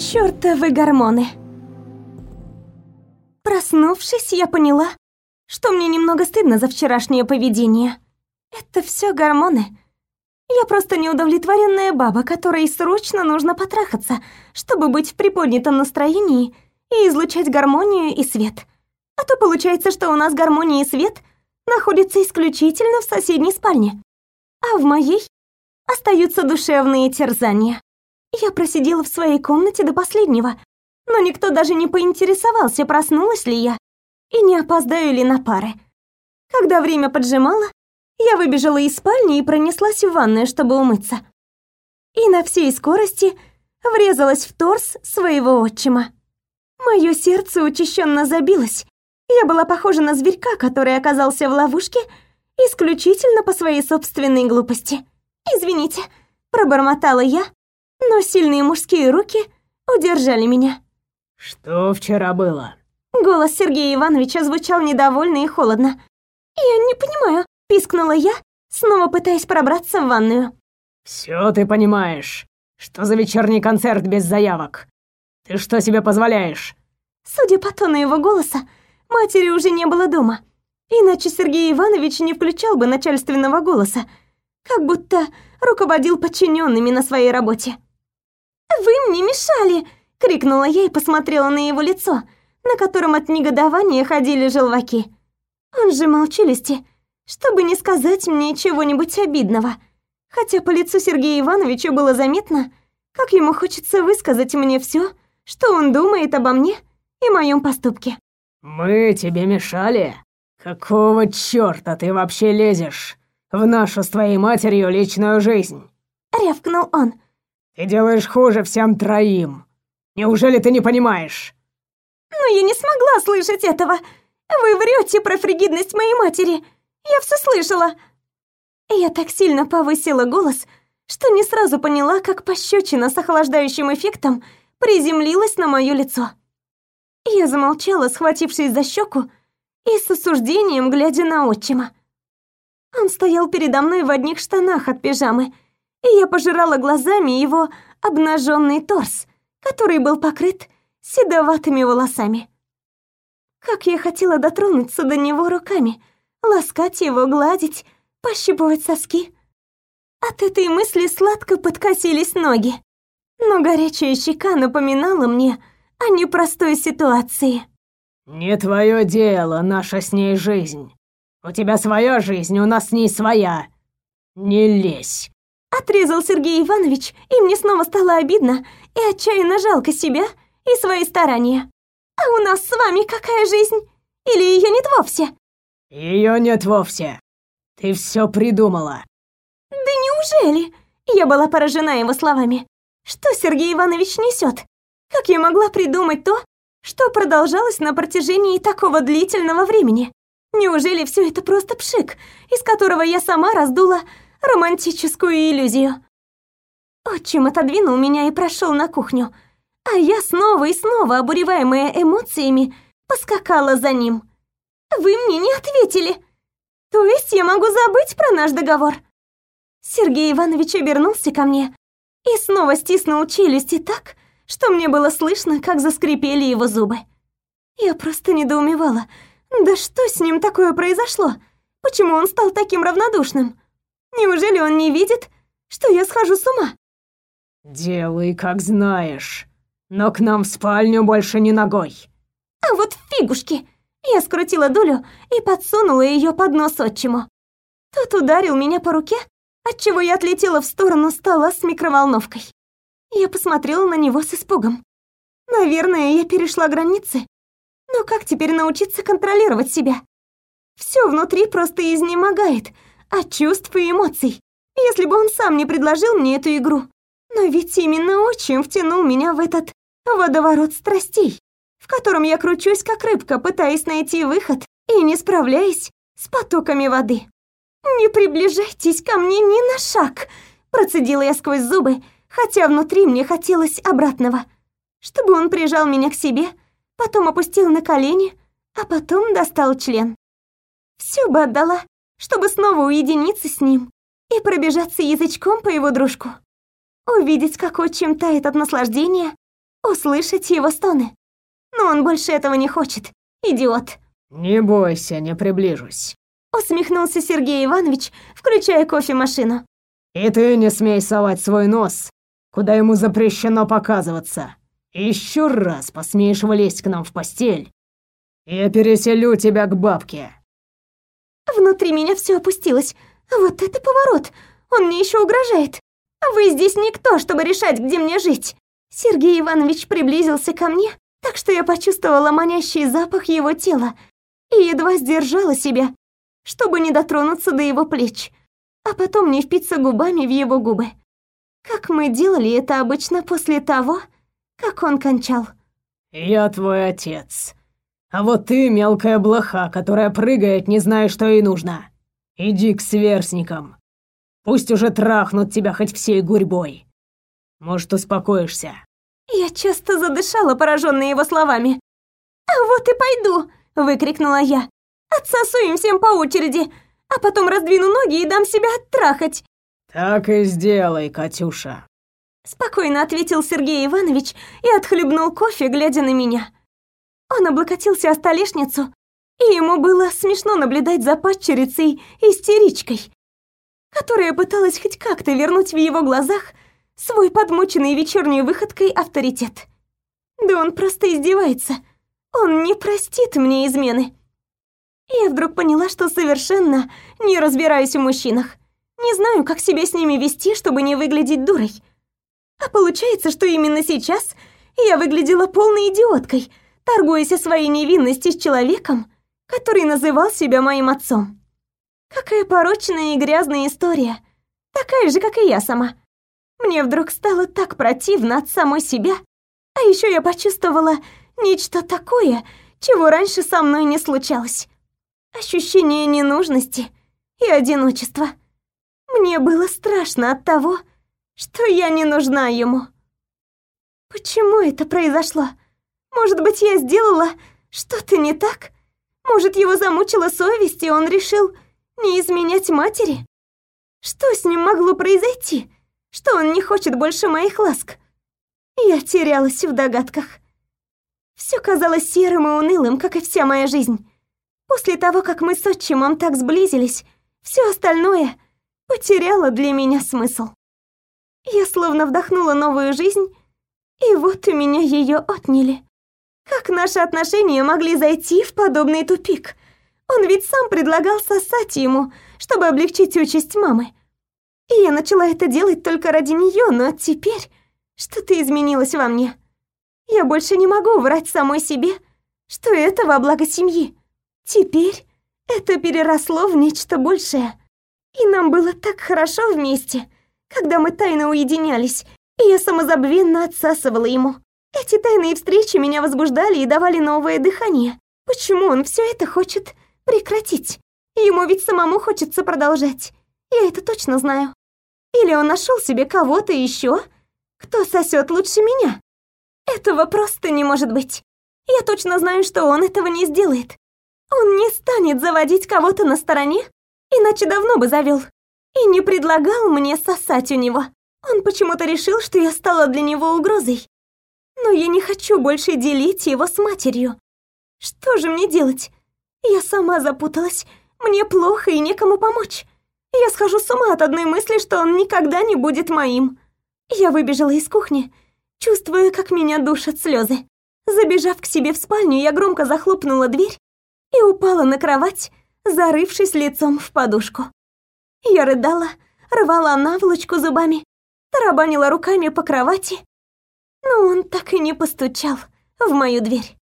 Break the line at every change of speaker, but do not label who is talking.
Чёртовы гормоны. Проснувшись, я поняла, что мне немного стыдно за вчерашнее поведение. Это все гормоны. Я просто неудовлетворенная баба, которой срочно нужно потрахаться, чтобы быть в приподнятом настроении и излучать гармонию и свет. А то получается, что у нас гармония и свет находятся исключительно в соседней спальне. А в моей остаются душевные терзания. Я просидела в своей комнате до последнего, но никто даже не поинтересовался, проснулась ли я и не опоздаю ли на пары. Когда время поджимало, я выбежала из спальни и пронеслась в ванную, чтобы умыться. И на всей скорости врезалась в торс своего отчима. Мое сердце учащенно забилось. Я была похожа на зверька, который оказался в ловушке исключительно по своей собственной глупости. «Извините», — пробормотала я, но сильные мужские руки удержали меня.
«Что вчера было?»
Голос Сергея Ивановича звучал недовольно и холодно. «Я не понимаю», — пискнула я, снова пытаясь пробраться в ванную.
«Всё ты понимаешь. Что за вечерний концерт без заявок? Ты что себе позволяешь?»
Судя по тону его голоса, матери уже не было дома. Иначе Сергей Иванович не включал бы начальственного голоса, как будто руководил подчиненными на своей работе. «Вы мне мешали!» — крикнула я и посмотрела на его лицо, на котором от негодования ходили желваки. Он сжимал челюсти, чтобы не сказать мне чего-нибудь обидного, хотя по лицу Сергея Ивановича было заметно, как ему хочется высказать мне все, что он думает обо мне и моем поступке.
«Мы тебе мешали? Какого чёрта ты вообще лезешь в нашу с твоей матерью личную жизнь?»
Рявкнул он.
Ты делаешь хуже всем троим. Неужели ты не понимаешь?
Но я не смогла слышать этого. Вы врете про фригидность моей матери. Я все слышала. Я так сильно повысила голос, что не сразу поняла, как пощечина с охлаждающим эффектом приземлилась на мое лицо. Я замолчала, схватившись за щеку и с осуждением глядя на отчима. Он стоял передо мной в одних штанах от пижамы и я пожирала глазами его обнаженный торс, который был покрыт седоватыми волосами. Как я хотела дотронуться до него руками, ласкать его, гладить, пощипывать соски. От этой мысли сладко подкосились ноги, но горячая щека напоминала мне о непростой ситуации.
«Не твое дело, наша с ней жизнь. У тебя своя жизнь, у нас с ней своя. Не лезь!»
Отрезал Сергей Иванович, и мне снова стало обидно и отчаянно жалко себя и свои старания. А у нас с вами какая жизнь? Или ее нет вовсе?
Ее нет вовсе. Ты все придумала.
Да неужели? Я была поражена его словами. Что Сергей Иванович несет? Как я могла придумать то, что продолжалось на протяжении такого длительного времени? Неужели все это просто пшик, из которого я сама раздула романтическую иллюзию. Отчим отодвинул меня и прошел на кухню, а я снова и снова, обуреваемая эмоциями, поскакала за ним. «Вы мне не ответили! То есть я могу забыть про наш договор?» Сергей Иванович обернулся ко мне и снова стиснул челюсти так, что мне было слышно, как заскрипели его зубы. Я просто недоумевала. Да что с ним такое произошло? Почему он стал таким равнодушным? Неужели он не видит, что я схожу с ума?
Делай, как знаешь, но к нам в спальню больше не ногой.
А вот фигушки! Я скрутила дулю и подсунула ее под нос отчиму. Тот ударил меня по руке, отчего я отлетела в сторону стола с микроволновкой. Я посмотрела на него с испугом. Наверное, я перешла границы. Но как теперь научиться контролировать себя? Все внутри просто изнемогает — от чувств и эмоций. Если бы он сам не предложил мне эту игру. Но ведь именно отчим втянул меня в этот водоворот страстей, в котором я кручусь как рыбка, пытаясь найти выход и не справляясь с потоками воды. «Не приближайтесь ко мне ни на шаг!» Процедила я сквозь зубы, хотя внутри мне хотелось обратного. Чтобы он прижал меня к себе, потом опустил на колени, а потом достал член. Все бы отдала, чтобы снова уединиться с ним и пробежаться язычком по его дружку. Увидеть, как отчим тает от наслаждения, услышать его стоны. Но он больше этого не хочет. Идиот.
«Не бойся, не приближусь», —
усмехнулся Сергей Иванович, включая кофемашину.
«И ты не смей совать свой нос, куда ему запрещено показываться. Еще раз посмеешь влезть к нам в постель, я переселю тебя к бабке».
Внутри меня все опустилось. Вот это поворот. Он мне еще угрожает. Вы здесь никто, чтобы решать, где мне жить. Сергей Иванович приблизился ко мне, так что я почувствовала манящий запах его тела и едва сдержала себя, чтобы не дотронуться до его плеч, а потом не впиться губами в его губы. Как мы делали это обычно после того, как он кончал.
«Я твой отец. А вот ты мелкая блоха, которая прыгает, не зная, что ей нужно. Иди к сверстникам. Пусть уже трахнут тебя хоть всей гурьбой. Может, успокоишься?»
Я часто задышала, пораженная его словами. «А вот и пойду!» — выкрикнула я. «Отсосу им всем по очереди, а потом раздвину ноги и дам себя оттрахать!»
«Так и сделай, Катюша!»
Спокойно ответил Сергей Иванович и отхлебнул кофе, глядя на меня. Он облокотился о столешницу, и ему было смешно наблюдать за падчерицей истеричкой, которая пыталась хоть как-то вернуть в его глазах свой подмученный вечерней выходкой авторитет. Да он просто издевается. Он не простит мне измены. Я вдруг поняла, что совершенно не разбираюсь в мужчинах. Не знаю, как себя с ними вести, чтобы не выглядеть дурой. А получается, что именно сейчас я выглядела полной идиоткой, торгуясь о своей невинности с человеком, который называл себя моим отцом. Какая порочная и грязная история. Такая же, как и я сама. Мне вдруг стало так противно от самой себя. А еще я почувствовала нечто такое, чего раньше со мной не случалось. Ощущение ненужности и одиночества. Мне было страшно от того, что я не нужна ему. Почему это произошло? Быть, я сделала что-то не так? Может, его замучила совесть, и он решил не изменять матери? Что с ним могло произойти? что он не хочет больше моих ласк. Я терялась в догадках. Все казалось серым и унылым, как и вся моя жизнь. После того, как мы с отчимом так сблизились, все остальное потеряло для меня смысл. Я словно вдохнула новую жизнь, и вот у меня ее отняли. Как наши отношения могли зайти в подобный тупик? Он ведь сам предлагал сосать ему, чтобы облегчить участь мамы. И я начала это делать только ради нее, но теперь что-то изменилось во мне. Я больше не могу врать самой себе, что это во благо семьи. Теперь это переросло в нечто большее. И нам было так хорошо вместе, когда мы тайно уединялись, и я самозабвенно отсасывала ему. Эти тайные встречи меня возбуждали и давали новое дыхание. Почему он все это хочет прекратить? Ему ведь самому хочется продолжать. Я это точно знаю. Или он нашел себе кого-то еще, кто сосет лучше меня? Этого просто не может быть. Я точно знаю, что он этого не сделает. Он не станет заводить кого-то на стороне, иначе давно бы завел. И не предлагал мне сосать у него. Он почему-то решил, что я стала для него угрозой. Но я не хочу больше делить его с матерью. Что же мне делать? Я сама запуталась. Мне плохо и некому помочь. Я схожу с ума от одной мысли, что он никогда не будет моим. Я выбежала из кухни, чувствуя, как меня душат слезы. Забежав к себе в спальню, я громко захлопнула дверь и упала на кровать, зарывшись лицом в подушку. Я рыдала, рвала наволочку зубами, тарабанила руками по кровати, но он так и не постучал в мою дверь.